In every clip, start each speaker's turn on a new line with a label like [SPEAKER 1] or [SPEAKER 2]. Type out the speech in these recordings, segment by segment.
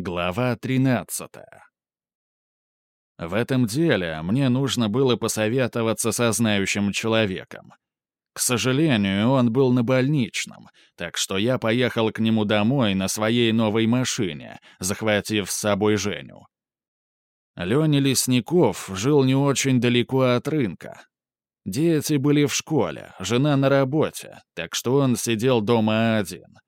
[SPEAKER 1] Глава 13. В этом деле мне нужно было посоветоваться со знающим человеком. К сожалению, он был на больничном, так что я поехал к нему домой на своей новой машине, захватив с собой Женю. Леня Лесников жил не очень далеко от рынка. Дети были в школе, жена на работе, так что он сидел дома один —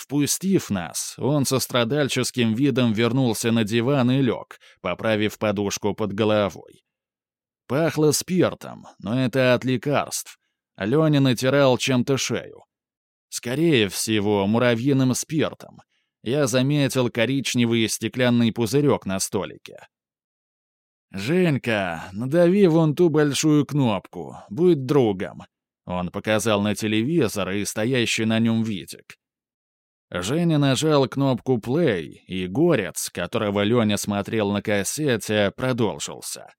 [SPEAKER 1] Впустив нас, он со страдальческим видом вернулся на диван и лег, поправив подушку под головой. Пахло спиртом, но это от лекарств. Леня натирал чем-то шею. Скорее всего, муравьиным спиртом. Я заметил коричневый стеклянный пузырек на столике. «Женька, надави вон ту большую кнопку, будь другом». Он показал на телевизор и стоящий на нем видик. Женя нажал кнопку «плей», и горец, которого Леня смотрел на кассете, продолжился.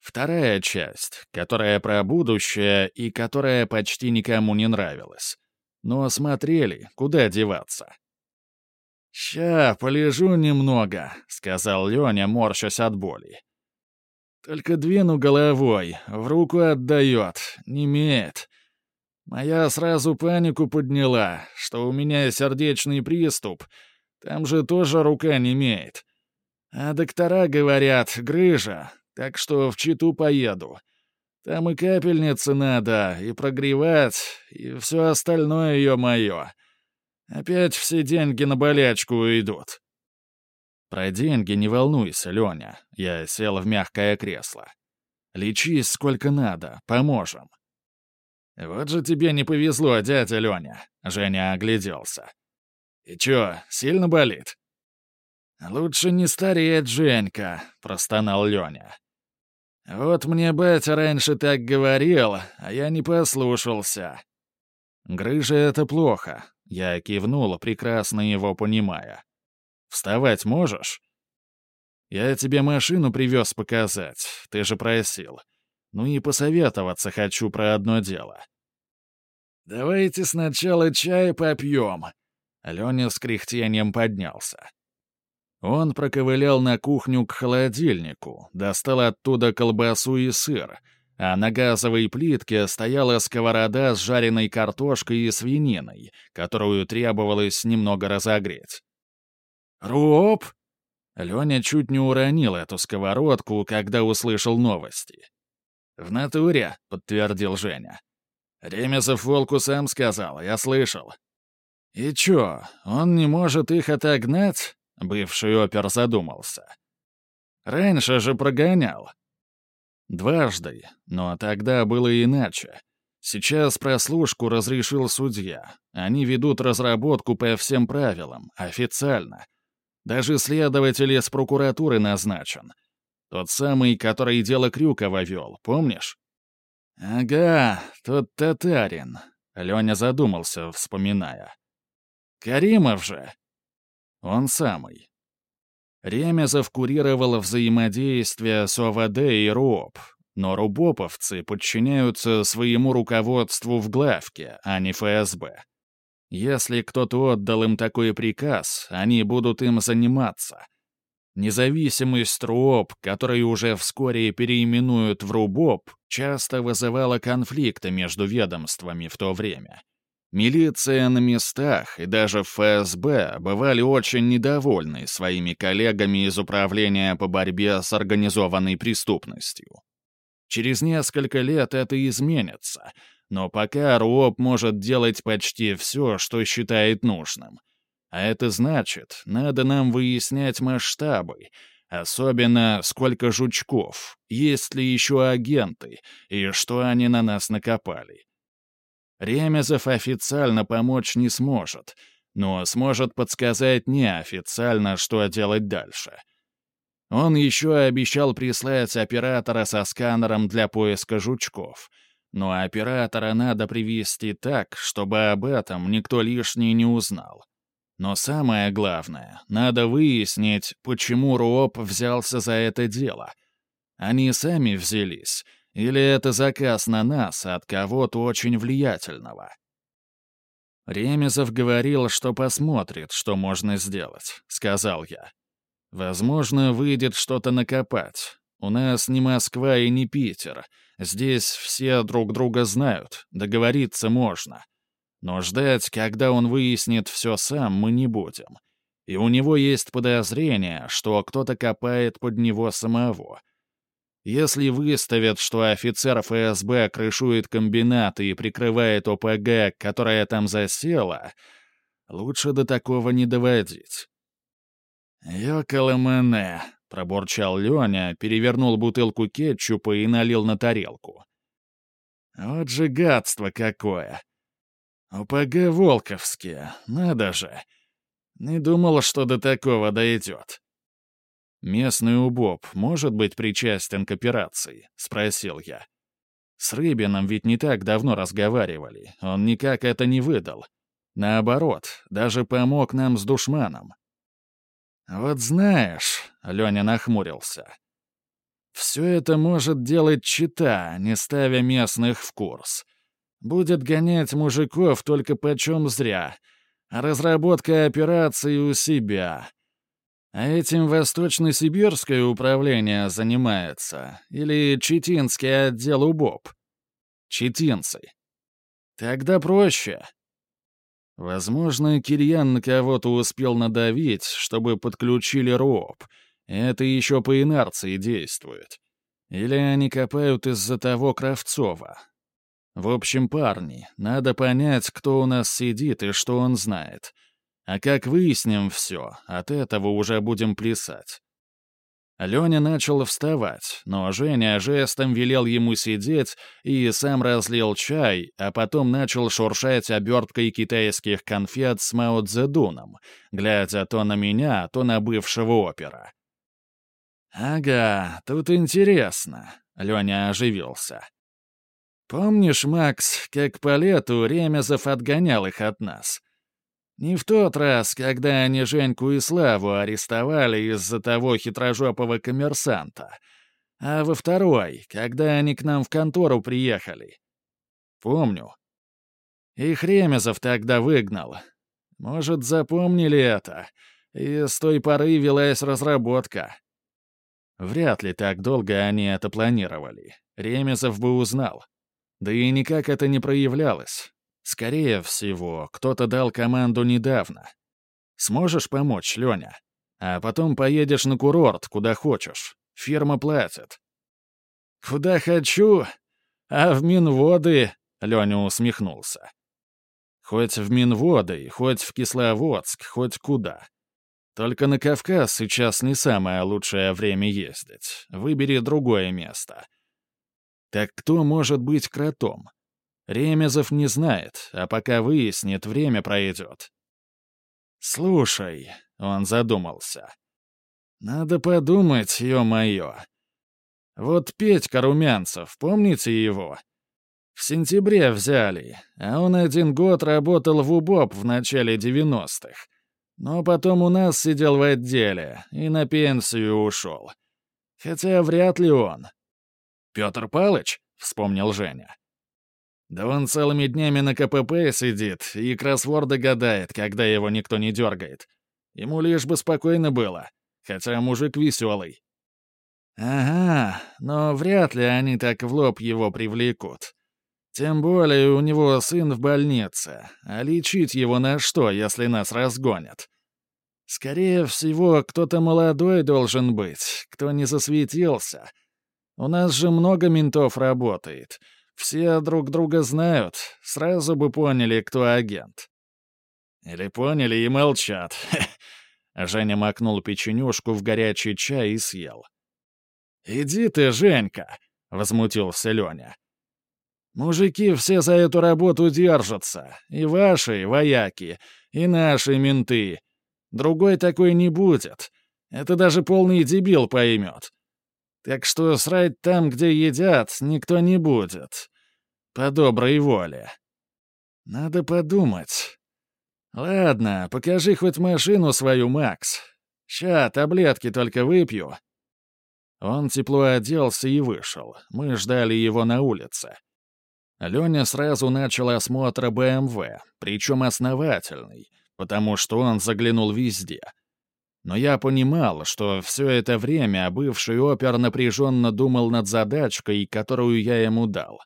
[SPEAKER 1] Вторая часть, которая про будущее и которая почти никому не нравилась. Но смотрели, куда деваться. «Ща, полежу немного», — сказал Леня, морщась от боли. «Только двину головой, в руку отдает, не имеет. Моя сразу панику подняла, что у меня сердечный приступ. Там же тоже рука не имеет. А доктора говорят, грыжа, так что в Читу поеду. Там и капельницы надо, и прогревать, и все остальное ее мое. Опять все деньги на болячку уйдут. Про деньги не волнуйся, Леня. Я сел в мягкое кресло. Лечись сколько надо, поможем. «Вот же тебе не повезло, дядя Леня», — Женя огляделся. «И чё, сильно болит?» «Лучше не стареть, Женька», — простонал Леня. «Вот мне батя раньше так говорил, а я не послушался». «Грыжа — это плохо», — я кивнул, прекрасно его понимая. «Вставать можешь?» «Я тебе машину привез показать, ты же просил. Ну и посоветоваться хочу про одно дело. «Давайте сначала чай попьем». Леня с кряхтением поднялся. Он проковылял на кухню к холодильнику, достал оттуда колбасу и сыр, а на газовой плитке стояла сковорода с жареной картошкой и свининой, которую требовалось немного разогреть. «Роб!» Леня чуть не уронил эту сковородку, когда услышал новости. «В натуре», — подтвердил Женя. «Ремезов волку сам сказал, я слышал». «И чё, он не может их отогнать?» — бывший опер задумался. «Раньше же прогонял». «Дважды, но тогда было иначе. Сейчас прослушку разрешил судья. Они ведут разработку по всем правилам, официально. Даже следователь из прокуратуры назначен. Тот самый, который дело Крюкова вел, помнишь? «Ага, тот татарин», — Леня задумался, вспоминая. «Каримов же!» «Он самый». Ремезов курировал взаимодействие с ОВД и РУОП, но рубоповцы подчиняются своему руководству в главке, а не ФСБ. Если кто-то отдал им такой приказ, они будут им заниматься — Независимость РУОП, который уже вскоре переименуют в РУБОП, часто вызывала конфликты между ведомствами в то время. Милиция на местах и даже ФСБ бывали очень недовольны своими коллегами из Управления по борьбе с организованной преступностью. Через несколько лет это изменится, но пока РУОП может делать почти все, что считает нужным — а это значит, надо нам выяснять масштабы, особенно сколько жучков, есть ли еще агенты и что они на нас накопали. Ремезов официально помочь не сможет, но сможет подсказать неофициально, что делать дальше. Он еще обещал прислать оператора со сканером для поиска жучков, но оператора надо привести так, чтобы об этом никто лишний не узнал. Но самое главное, надо выяснить, почему Руоп взялся за это дело. Они сами взялись, или это заказ на нас от кого-то очень влиятельного? «Ремезов говорил, что посмотрит, что можно сделать», — сказал я. «Возможно, выйдет что-то накопать. У нас не Москва и не Питер. Здесь все друг друга знают, договориться можно. Но ждать, когда он выяснит все сам, мы не будем. И у него есть подозрение, что кто-то копает под него самого. Если выставят, что офицер ФСБ крышует комбинат и прикрывает ОПГ, которая там засела, лучше до такого не доводить. «Ёкаламэне», — пробурчал Леня, перевернул бутылку кетчупа и налил на тарелку. «Вот же гадство какое! ОПГ Волковские, надо же! Не думал, что до такого дойдет». «Местный УБОП может быть причастен к операции?» — спросил я. «С Рыбином ведь не так давно разговаривали. Он никак это не выдал. Наоборот, даже помог нам с душманом». «Вот знаешь», — Леня нахмурился, — «все это может делать чита, не ставя местных в курс. Будет гонять мужиков только почем зря, разработка операции у себя. А этим Восточно-Сибирское управление занимается. Или Читинский отдел УБОП. Читинцы. Тогда проще. Возможно, Кирьян на кого-то успел надавить, чтобы подключили РОП. Это еще по инерции действует. Или они копают из-за того Кравцова. В общем, парни, надо понять, кто у нас сидит и что он знает — а как выясним все, от этого уже будем плясать. Леня начал вставать, но Женя жестом велел ему сидеть и сам разлил чай, а потом начал шуршать оберткой китайских конфет с Мао Цзэдуном, глядя то на меня, то на бывшего опера. «Ага, тут интересно», — Леня оживился. «Помнишь, Макс, как по лету Ремезов отгонял их от нас?» Не в тот раз, когда они Женьку и Славу арестовали из-за того хитрожопого коммерсанта, а во второй, когда они к нам в контору приехали. Помню. Их Ремезов тогда выгнал. Может, запомнили это, и с той поры велась разработка. Вряд ли так долго они это планировали. Ремезов бы узнал. Да и никак это не проявлялось. Скорее всего, кто-то дал команду недавно. Сможешь помочь, Леня? А потом поедешь на курорт, куда хочешь. Фирма платит». «Куда хочу? А в Минводы...» — Леня усмехнулся. «Хоть в Минводы, хоть в Кисловодск, хоть куда. Только на Кавказ сейчас не самое лучшее время ездить. Выбери другое место». «Так кто может быть кротом? Ремезов не знает, а пока выяснит, время пройдет. «Слушай», — он задумался, — «надо подумать, ё-моё. Вот Петька Румянцев, помните его? В сентябре взяли, а он один год работал в УБОП в начале девяностых. Но потом у нас сидел в отделе и на пенсию ушел. Хотя вряд ли он. «Петр Палыч?» — вспомнил Женя. Да он целыми днями на КПП сидит и кроссворды гадает, когда его никто не дергает. Ему лишь бы спокойно было, хотя мужик веселый. Ага, но вряд ли они так в лоб его привлекут. Тем более у него сын в больнице, а лечить его на что, если нас разгонят? Скорее всего, кто-то молодой должен быть, кто не засветился. У нас же много ментов работает — все друг друга знают, сразу бы поняли, кто агент. Или поняли и молчат. Женя макнул печенюшку в горячий чай и съел. «Иди ты, Женька!» — возмутился Леня. «Мужики все за эту работу держатся. И ваши, вояки, и наши менты. Другой такой не будет. Это даже полный дебил поймет. Так что срать там, где едят, никто не будет. По доброй воле. Надо подумать. Ладно, покажи хоть машину свою, Макс. Ща, таблетки только выпью. Он тепло оделся и вышел. Мы ждали его на улице. Леня сразу начал осмотр БМВ, причем основательный, потому что он заглянул везде. Но я понимал, что все это время бывший опер напряженно думал над задачкой, которую я ему дал.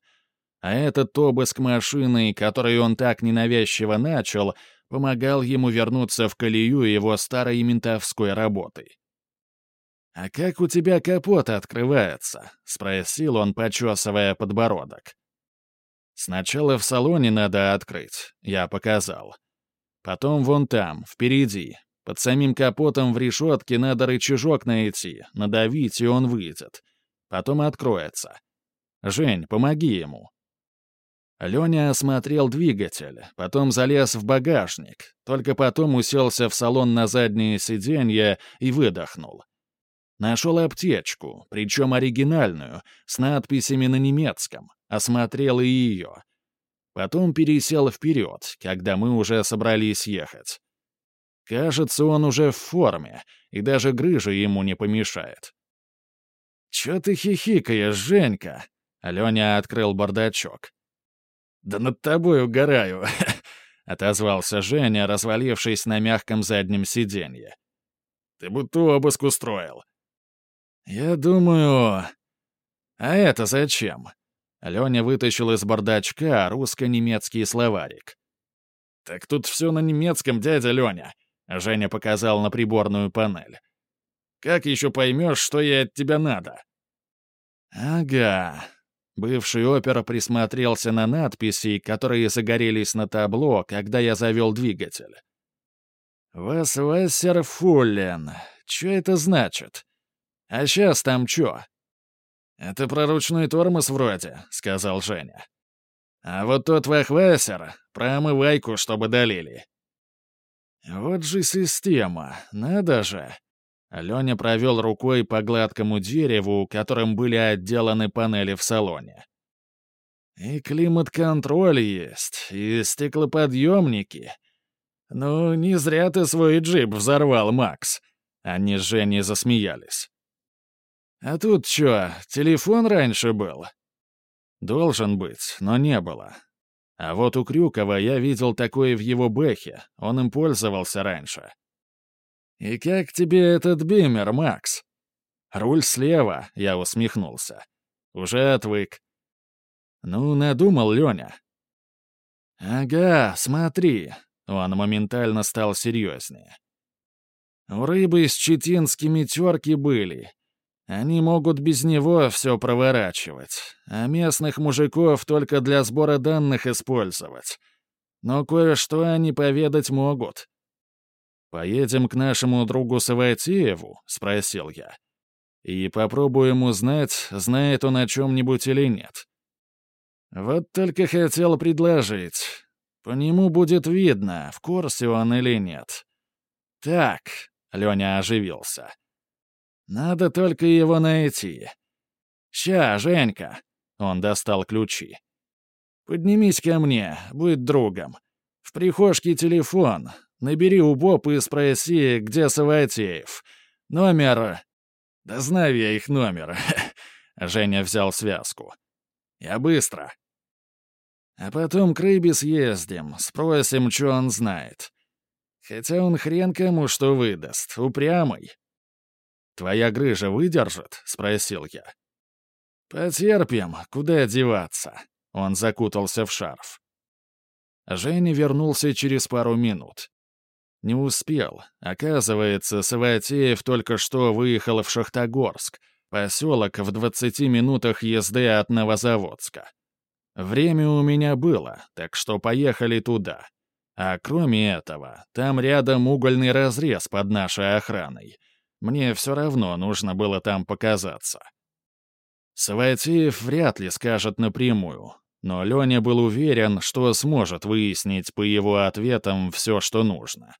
[SPEAKER 1] А этот обыск машины, который он так ненавязчиво начал, помогал ему вернуться в колею его старой ментовской работы. «А как у тебя капот открывается?» — спросил он, почесывая подбородок. Сначала в салоне надо открыть, я показал. Потом вон там, впереди. Под самим капотом в решетке надо рычажок найти, надавить, и он выйдет. Потом откроется. Жень, помоги ему. Леня осмотрел двигатель, потом залез в багажник, только потом уселся в салон на заднее сиденье и выдохнул. Нашел аптечку, причем оригинальную, с надписями на немецком осмотрел и ее. Потом пересел вперед, когда мы уже собрались ехать. Кажется, он уже в форме, и даже грыжа ему не помешает. «Чё ты хихикаешь, Женька?» — Леня открыл бардачок. «Да над тобой угораю», — отозвался Женя, развалившись на мягком заднем сиденье. «Ты будто обыск устроил». «Я думаю...» «А это зачем?» Леня вытащил из бардачка русско-немецкий словарик. «Так тут все на немецком, дядя Леня», — Женя показал на приборную панель. «Как еще поймешь, что ей от тебя надо?» «Ага». Бывший опера присмотрелся на надписи, которые загорелись на табло, когда я завел двигатель. «Вас Вассерфуллен. Что это значит? А сейчас там что?» «Это про ручной тормоз вроде», — сказал Женя. «А вот тот вахвесер — про омывайку, чтобы долили». «Вот же система, надо же!» Леня провел рукой по гладкому дереву, которым были отделаны панели в салоне. «И климат-контроль есть, и стеклоподъемники. Ну, не зря ты свой джип взорвал, Макс». Они с Женей засмеялись. А тут что, телефон раньше был? Должен быть, но не было. А вот у Крюкова я видел такое в его бэхе, он им пользовался раньше. «И как тебе этот бимер, Макс?» «Руль слева», — я усмехнулся. «Уже отвык». «Ну, надумал, Леня». «Ага, смотри». Он моментально стал серьезнее. «У рыбы с читинскими терки были, они могут без него все проворачивать, а местных мужиков только для сбора данных использовать. Но кое-что они поведать могут. «Поедем к нашему другу Саватееву?» — спросил я. «И попробуем узнать, знает он о чем-нибудь или нет». Вот только хотел предложить. По нему будет видно, в курсе он или нет. «Так», — Леня оживился, — надо только его найти. Ща, Женька. Он достал ключи. Поднимись ко мне, будь другом. В прихожке телефон. Набери у Боб и спроси, где Саватеев. Номер... Да знаю я их номер. Женя взял связку. Я быстро. А потом к рыбе съездим, спросим, что он знает. Хотя он хрен кому что выдаст, упрямый. «Твоя грыжа выдержит?» — спросил я. «Потерпим, куда деваться?» Он закутался в шарф. Женя вернулся через пару минут. Не успел. Оказывается, Саватеев только что выехал в Шахтогорск, поселок в 20 минутах езды от Новозаводска. Время у меня было, так что поехали туда. А кроме этого, там рядом угольный разрез под нашей охраной — мне все равно нужно было там показаться. Саватеев вряд ли скажет напрямую, но Леня был уверен, что сможет выяснить по его ответам все, что нужно.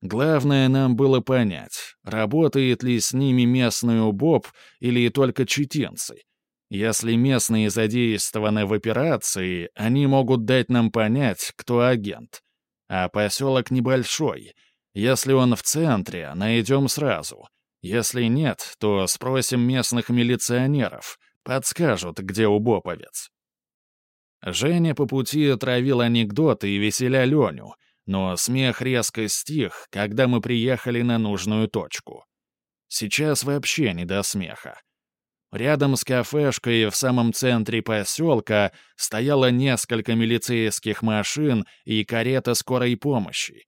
[SPEAKER 1] Главное нам было понять, работает ли с ними местный УБОП или только читенцы. Если местные задействованы в операции, они могут дать нам понять, кто агент. А поселок небольшой — если он в центре, найдем сразу. Если нет, то спросим местных милиционеров. Подскажут, где убоповец. Женя по пути травил анекдоты и веселя Леню, но смех резко стих, когда мы приехали на нужную точку. Сейчас вообще не до смеха. Рядом с кафешкой в самом центре поселка стояло несколько милицейских машин и карета скорой помощи.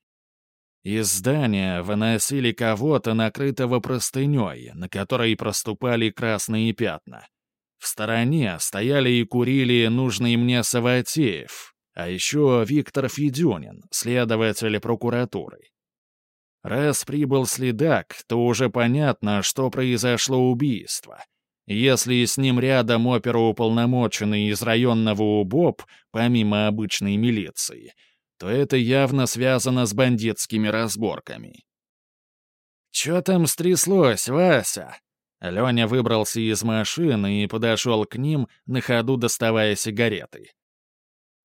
[SPEAKER 1] Из здания выносили кого-то, накрытого простыней, на которой проступали красные пятна. В стороне стояли и курили нужный мне Саватеев, а еще Виктор Федюнин, следователь прокуратуры. Раз прибыл следак, то уже понятно, что произошло убийство. Если с ним рядом оперуполномоченный из районного УБОП, помимо обычной милиции, то это явно связано с бандитскими разборками. «Чё там стряслось, Вася?» Леня выбрался из машины и подошел к ним, на ходу доставая сигареты.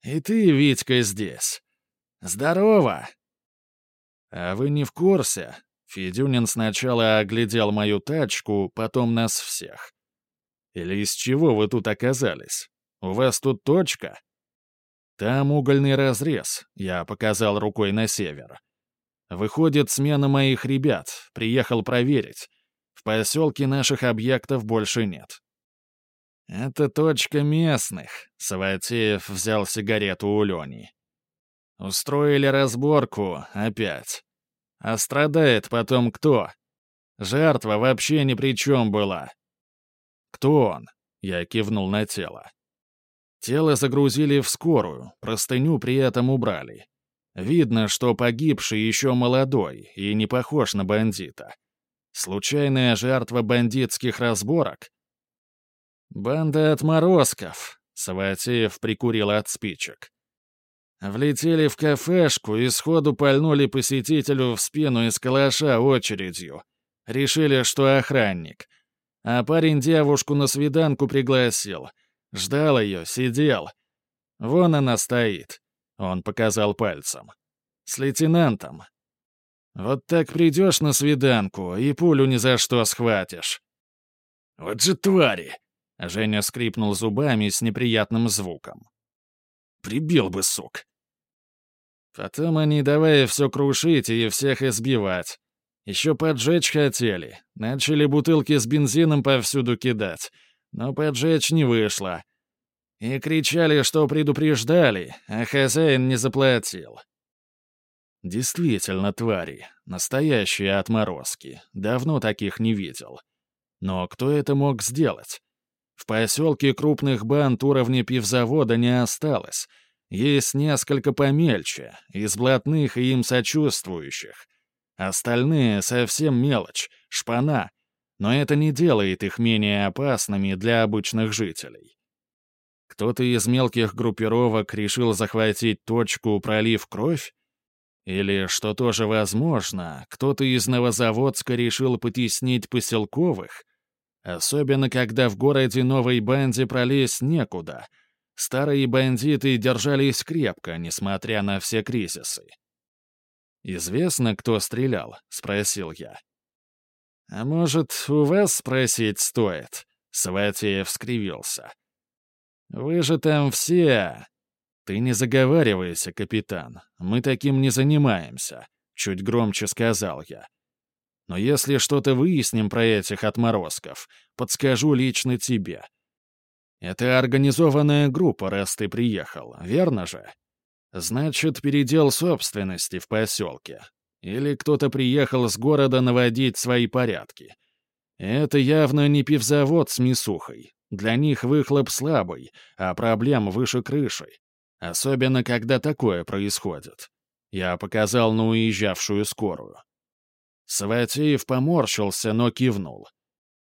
[SPEAKER 1] «И ты, Витька, здесь. Здорово!» «А вы не в курсе?» Федюнин сначала оглядел мою тачку, потом нас всех. «Или из чего вы тут оказались? У вас тут точка?» «Там угольный разрез», — я показал рукой на север. «Выходит, смена моих ребят. Приехал проверить. В поселке наших объектов больше нет. «Это точка местных», — Саватеев взял сигарету у Лени. «Устроили разборку опять. А страдает потом кто? Жертва вообще ни при чем была». «Кто он?» — я кивнул на тело. Тело загрузили в скорую, простыню при этом убрали. Видно, что погибший еще молодой и не похож на бандита. Случайная жертва бандитских разборок? Банда отморозков. Саватеев прикурил от спичек. Влетели в кафешку и сходу пальнули посетителю в спину из калаша очередью. Решили, что охранник. А парень девушку на свиданку пригласил. Ждал ее, сидел. Вон она стоит. Он показал пальцем. С лейтенантом. Вот так придешь на свиданку и пулю ни за что схватишь. Вот же твари! Женя скрипнул зубами с неприятным звуком. Прибил бы, сук. Потом они давай все крушить и всех избивать. Еще поджечь хотели. Начали бутылки с бензином повсюду кидать. Но поджечь не вышло. И кричали, что предупреждали, а хозяин не заплатил. Действительно твари, настоящие отморозки. Давно таких не видел. Но кто это мог сделать? В поселке крупных банд уровня пивзавода не осталось. Есть несколько помельче, из блатных и им сочувствующих. Остальные совсем мелочь, шпана. Но это не делает их менее опасными для обычных жителей. Кто-то из мелких группировок решил захватить точку, пролив кровь? Или, что тоже возможно, кто-то из Новозаводска решил потеснить поселковых? Особенно, когда в городе новой банде пролезть некуда. Старые бандиты держались крепко, несмотря на все кризисы. «Известно, кто стрелял?» — спросил я. «А может, у вас спросить стоит?» — Сватеев скривился. «Вы же там все...» «Ты не заговаривайся, капитан. Мы таким не занимаемся», — чуть громче сказал я. «Но если что-то выясним про этих отморозков, подскажу лично тебе. Это организованная группа, раз ты приехал, верно же? Значит, передел собственности в поселке. Или кто-то приехал с города наводить свои порядки. Это явно не пивзавод с мясухой. Для них выхлоп слабый, а проблем выше крыши. Особенно, когда такое происходит. Я показал на уезжавшую скорую. Саватеев поморщился, но кивнул.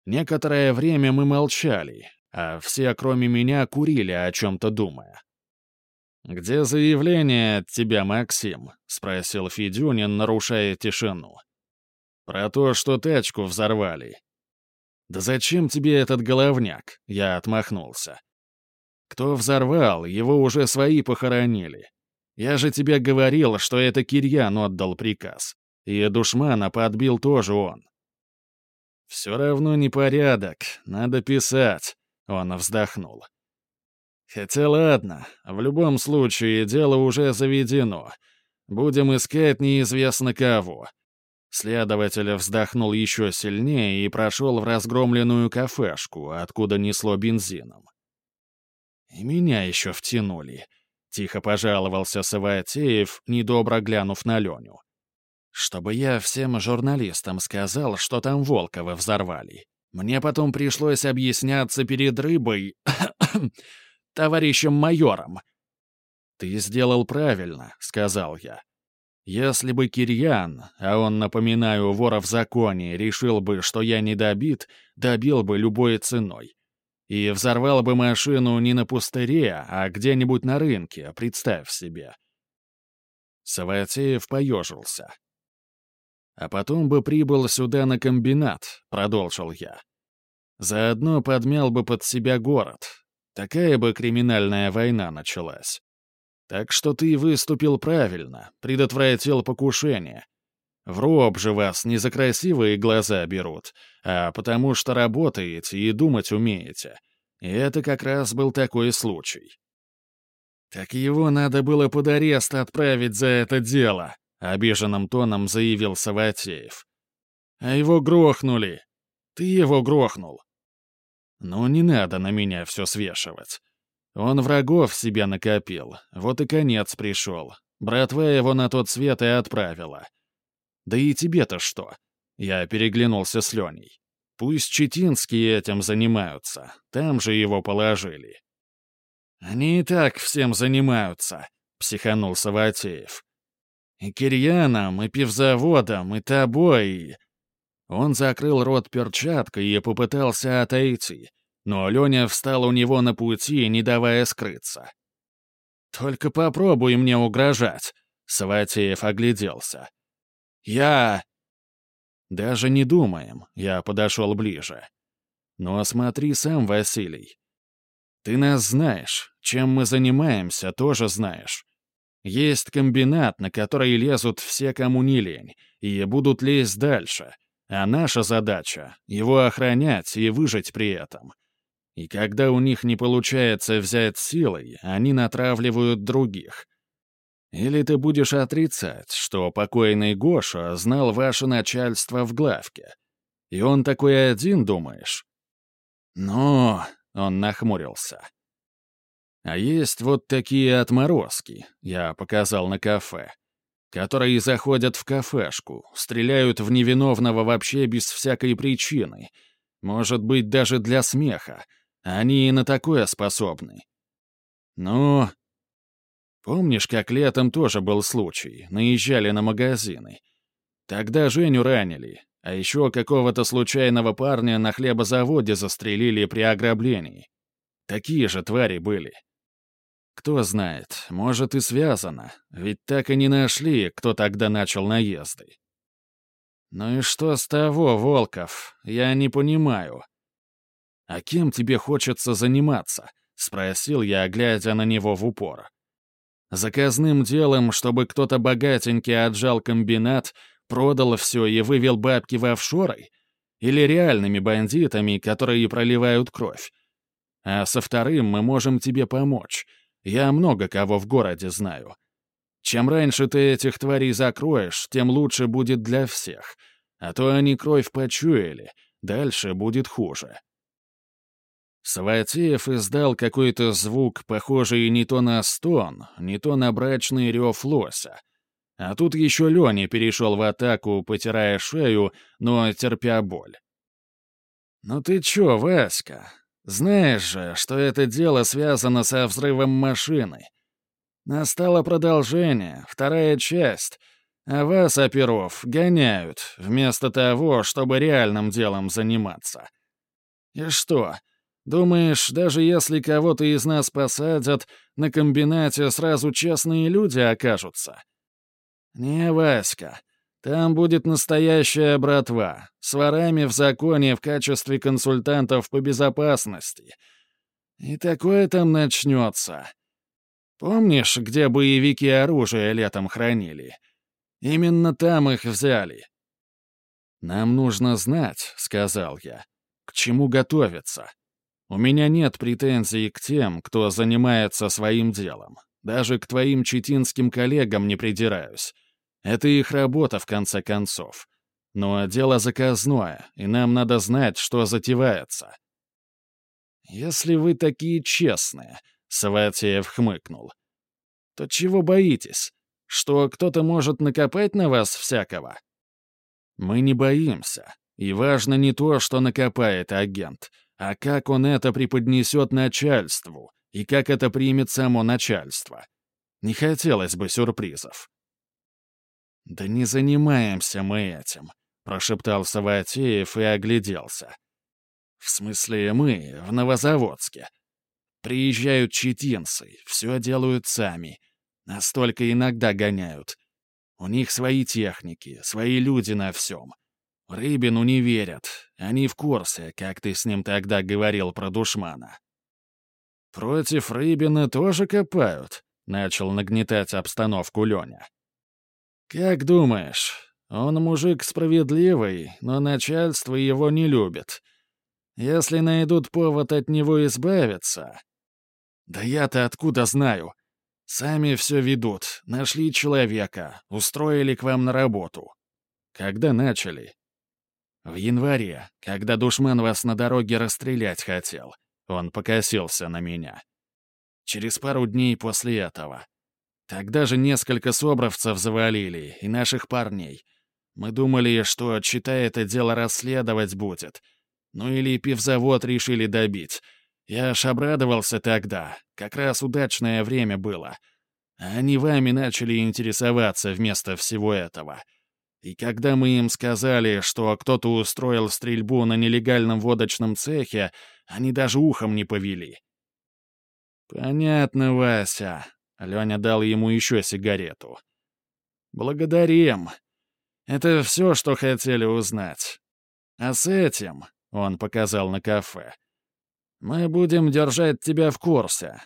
[SPEAKER 1] Некоторое время мы молчали, а все, кроме меня, курили, о чем-то думая. «Где заявление от тебя, Максим?» — спросил Федюнин, нарушая тишину. «Про то, что тачку взорвали». «Да зачем тебе этот головняк?» — я отмахнулся. Кто взорвал, его уже свои похоронили. Я же тебе говорил, что это Кирьян отдал приказ. И душмана подбил тоже он. Все равно непорядок, надо писать. Он вздохнул. Хотя ладно, в любом случае дело уже заведено. Будем искать неизвестно кого. Следователь вздохнул еще сильнее и прошел в разгромленную кафешку, откуда несло бензином. «И меня еще втянули», — тихо пожаловался Саватеев, недобро глянув на Леню. «Чтобы я всем журналистам сказал, что там Волкова взорвали. Мне потом пришлось объясняться перед рыбой, товарищем майором». «Ты сделал правильно», — сказал я. Если бы Кирьян, а он, напоминаю, вора в законе, решил бы, что я не добит, добил бы любой ценой. И взорвал бы машину не на пустыре, а где-нибудь на рынке, представь себе. Саватеев поежился. «А потом бы прибыл сюда на комбинат», — продолжил я. «Заодно подмял бы под себя город. Такая бы криминальная война началась. Так что ты выступил правильно, предотвратил покушение. В роб же вас не за красивые глаза берут, а потому что работаете и думать умеете. И это как раз был такой случай. «Так его надо было под арест отправить за это дело», — обиженным тоном заявил Саватеев. «А его грохнули. Ты его грохнул». «Ну, не надо на меня все свешивать. Он врагов себе накопил, вот и конец пришел. Братва его на тот свет и отправила. Да и тебе-то что? Я переглянулся с Леней. Пусть Четинские этим занимаются, там же его положили. Они и так всем занимаются, психанул Саватеев. И Кирьяном, и пивзаводом, и тобой. Он закрыл рот перчаткой и попытался отойти — но Леня встал у него на пути, не давая скрыться. «Только попробуй мне угрожать», — Саватеев огляделся. «Я...» «Даже не думаем», — я подошел ближе. «Но смотри сам, Василий. Ты нас знаешь, чем мы занимаемся, тоже знаешь. Есть комбинат, на который лезут все, кому не лень, и будут лезть дальше. А наша задача — его охранять и выжить при этом. И когда у них не получается взять силой, они натравливают других. Или ты будешь отрицать, что покойный Гоша знал ваше начальство в главке. И он такой один, думаешь? Но он нахмурился. А есть вот такие отморозки, я показал на кафе, которые заходят в кафешку, стреляют в невиновного вообще без всякой причины, может быть, даже для смеха, они и на такое способны. Ну, помнишь, как летом тоже был случай, наезжали на магазины. Тогда Женю ранили, а еще какого-то случайного парня на хлебозаводе застрелили при ограблении. Такие же твари были. Кто знает, может и связано, ведь так и не нашли, кто тогда начал наезды. Ну и что с того, Волков, я не понимаю. «А кем тебе хочется заниматься?» — спросил я, глядя на него в упор. «Заказным делом, чтобы кто-то богатенький отжал комбинат, продал все и вывел бабки в офшоры? Или реальными бандитами, которые проливают кровь? А со вторым мы можем тебе помочь. Я много кого в городе знаю. Чем раньше ты этих тварей закроешь, тем лучше будет для всех. А то они кровь почуяли, дальше будет хуже». Саватеев издал какой-то звук, похожий не то на стон, не то на брачный рев лося. А тут еще Леня перешел в атаку, потирая шею, но терпя боль. «Ну ты чё, Васька? Знаешь же, что это дело связано со взрывом машины. Настало продолжение, вторая часть, а вас, оперов, гоняют, вместо того, чтобы реальным делом заниматься. И что, Думаешь, даже если кого-то из нас посадят, на комбинате сразу честные люди окажутся? Не, Васька, там будет настоящая братва, с ворами в законе в качестве консультантов по безопасности. И такое там начнется. Помнишь, где боевики оружие летом хранили? Именно там их взяли. «Нам нужно знать», — сказал я, — «к чему готовиться». У меня нет претензий к тем, кто занимается своим делом. Даже к твоим читинским коллегам не придираюсь. Это их работа, в конце концов. Но дело заказное, и нам надо знать, что затевается. «Если вы такие честные», — Саватеев хмыкнул, — «то чего боитесь? Что кто-то может накопать на вас всякого?» «Мы не боимся. И важно не то, что накопает агент, а как он это преподнесет начальству, и как это примет само начальство. Не хотелось бы сюрпризов. «Да не занимаемся мы этим», — прошептал Саватеев и огляделся. «В смысле, мы, в Новозаводске. Приезжают читинцы, все делают сами. Настолько иногда гоняют. У них свои техники, свои люди на всем. Рыбину не верят. Они в курсе, как ты с ним тогда говорил про душмана. «Против Рыбина тоже копают», — начал нагнетать обстановку Леня. «Как думаешь, он мужик справедливый, но начальство его не любит. Если найдут повод от него избавиться...» «Да я-то откуда знаю? Сами все ведут, нашли человека, устроили к вам на работу. Когда начали?» «В январе, когда душман вас на дороге расстрелять хотел». Он покосился на меня. Через пару дней после этого. Тогда же несколько собровцев завалили, и наших парней. Мы думали, что, читая это дело, расследовать будет. Ну или пивзавод решили добить. Я аж обрадовался тогда. Как раз удачное время было. Они вами начали интересоваться вместо всего этого. И когда мы им сказали, что кто-то устроил стрельбу на нелегальном водочном цехе, они даже ухом не повели. «Понятно, Вася». Леня дал ему еще сигарету. «Благодарим. Это все, что хотели узнать. А с этим...» — он показал на кафе. «Мы будем держать тебя в курсе».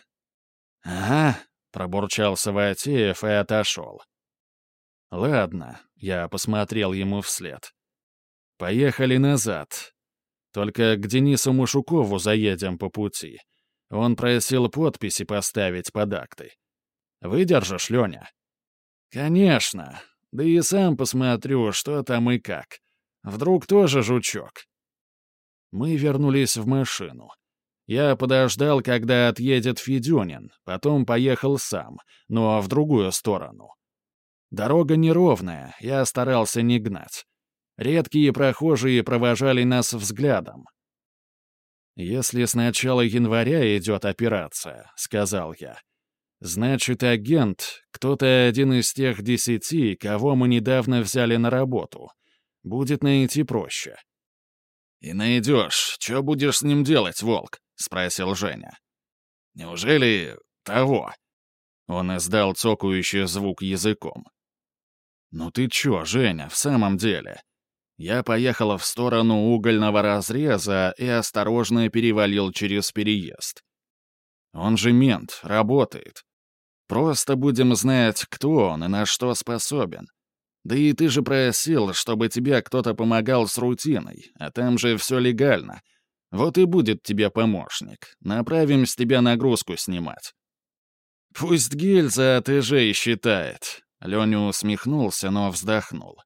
[SPEAKER 1] «Ага», — пробурчал Саватеев и отошел. «Ладно», — я посмотрел ему вслед. «Поехали назад. Только к Денису Мушукову заедем по пути. Он просил подписи поставить под актой. Выдержишь, Леня?» «Конечно. Да и сам посмотрю, что там и как. Вдруг тоже жучок». Мы вернулись в машину. Я подождал, когда отъедет Федюнин, потом поехал сам, но в другую сторону. Дорога неровная, я старался не гнать. Редкие прохожие провожали нас взглядом. «Если с начала января идет операция», — сказал я, — «значит, агент — кто-то один из тех десяти, кого мы недавно взяли на работу. Будет найти проще». «И найдешь. Что будешь с ним делать, Волк?» — спросил Женя. «Неужели того?» Он издал цокающий звук языком. «Ну ты чё, Женя, в самом деле?» Я поехал в сторону угольного разреза и осторожно перевалил через переезд. Он же мент, работает. Просто будем знать, кто он и на что способен. Да и ты же просил, чтобы тебе кто-то помогал с рутиной, а там же все легально. Вот и будет тебе помощник. Направим с тебя нагрузку снимать. Пусть гильза от и считает. Леня усмехнулся, но вздохнул.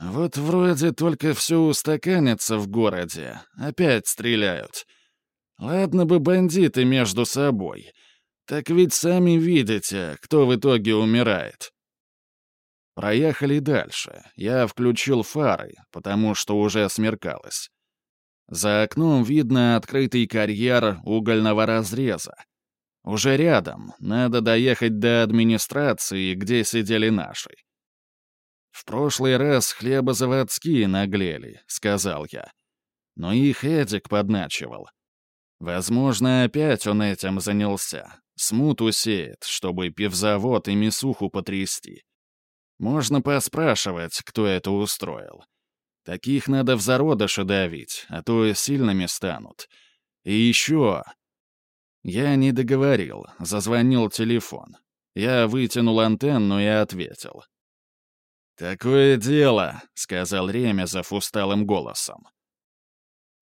[SPEAKER 1] «Вот вроде только все устаканится в городе. Опять стреляют. Ладно бы бандиты между собой. Так ведь сами видите, кто в итоге умирает». Проехали дальше. Я включил фары, потому что уже смеркалось. За окном видно открытый карьер угольного разреза. Уже рядом, надо доехать до администрации, где сидели наши. «В прошлый раз хлебозаводские наглели», — сказал я. Но их Эдик подначивал. Возможно, опять он этим занялся. Смут усеет, чтобы пивзавод и мясуху потрясти. Можно поспрашивать, кто это устроил. Таких надо в зародыше давить, а то сильными станут. И еще я не договорил, зазвонил телефон. Я вытянул антенну и ответил. «Такое дело», — сказал Ремезов усталым голосом.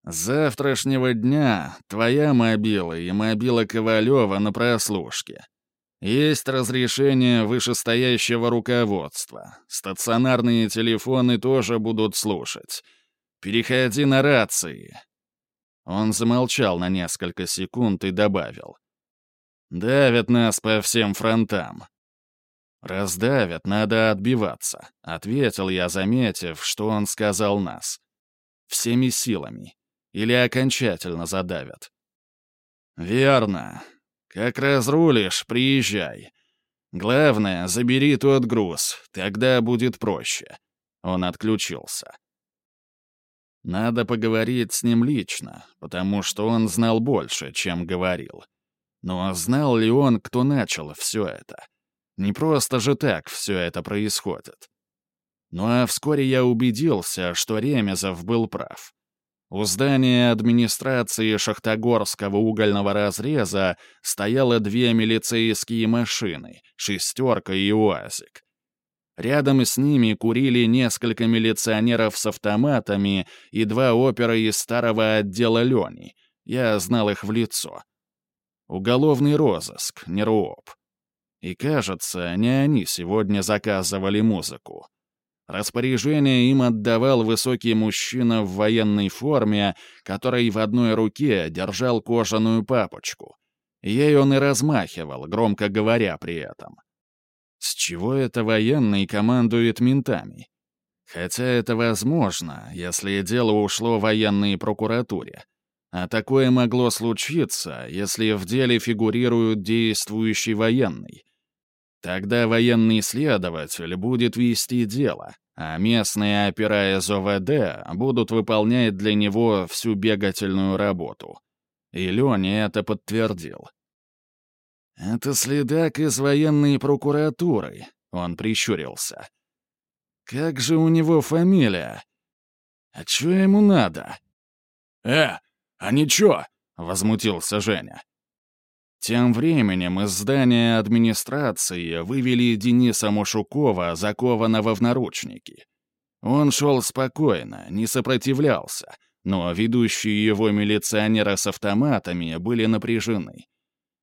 [SPEAKER 1] Завтрашнего дня твоя мобила и мобила Ковалева на прослушке. Есть разрешение вышестоящего руководства. Стационарные телефоны тоже будут слушать. Переходи на рации. Он замолчал на несколько секунд и добавил. «Давят нас по всем фронтам». «Раздавят, надо отбиваться», — ответил я, заметив, что он сказал нас. «Всеми силами. Или окончательно задавят». «Верно. Как разрулишь, приезжай. Главное, забери тот груз, тогда будет проще». Он отключился. Надо поговорить с ним лично, потому что он знал больше, чем говорил. Но знал ли он, кто начал все это? Не просто же так все это происходит. Ну а вскоре я убедился, что Ремезов был прав. У здания администрации Шахтогорского угольного разреза стояло две милицейские машины, шестерка и УАЗик. Рядом с ними курили несколько милиционеров с автоматами и два опера из старого отдела Лени. Я знал их в лицо. Уголовный розыск, не РУОП. И кажется, не они сегодня заказывали музыку. Распоряжение им отдавал высокий мужчина в военной форме, который в одной руке держал кожаную папочку. Ей он и размахивал, громко говоря при этом. С чего это военный командует ментами? Хотя это возможно, если дело ушло военной прокуратуре. А такое могло случиться, если в деле фигурирует действующий военный. Тогда военный следователь будет вести дело, а местные опера из ОВД будут выполнять для него всю бегательную работу. И Леня это подтвердил. «Это следак из военной прокуратуры», — он прищурился. «Как же у него фамилия? А чё ему надо?» «Э, а ничего», — возмутился Женя. Тем временем из здания администрации вывели Дениса Мушукова, закованного в наручники. Он шел спокойно, не сопротивлялся, но ведущие его милиционеры с автоматами были напряжены.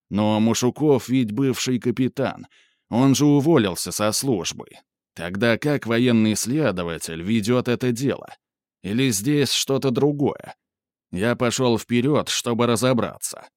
[SPEAKER 1] Но Мушуков ведь бывший капитан, он же уволился со службы. Тогда как военный следователь ведет это дело? Или здесь что-то другое? Я пошел вперед, чтобы разобраться.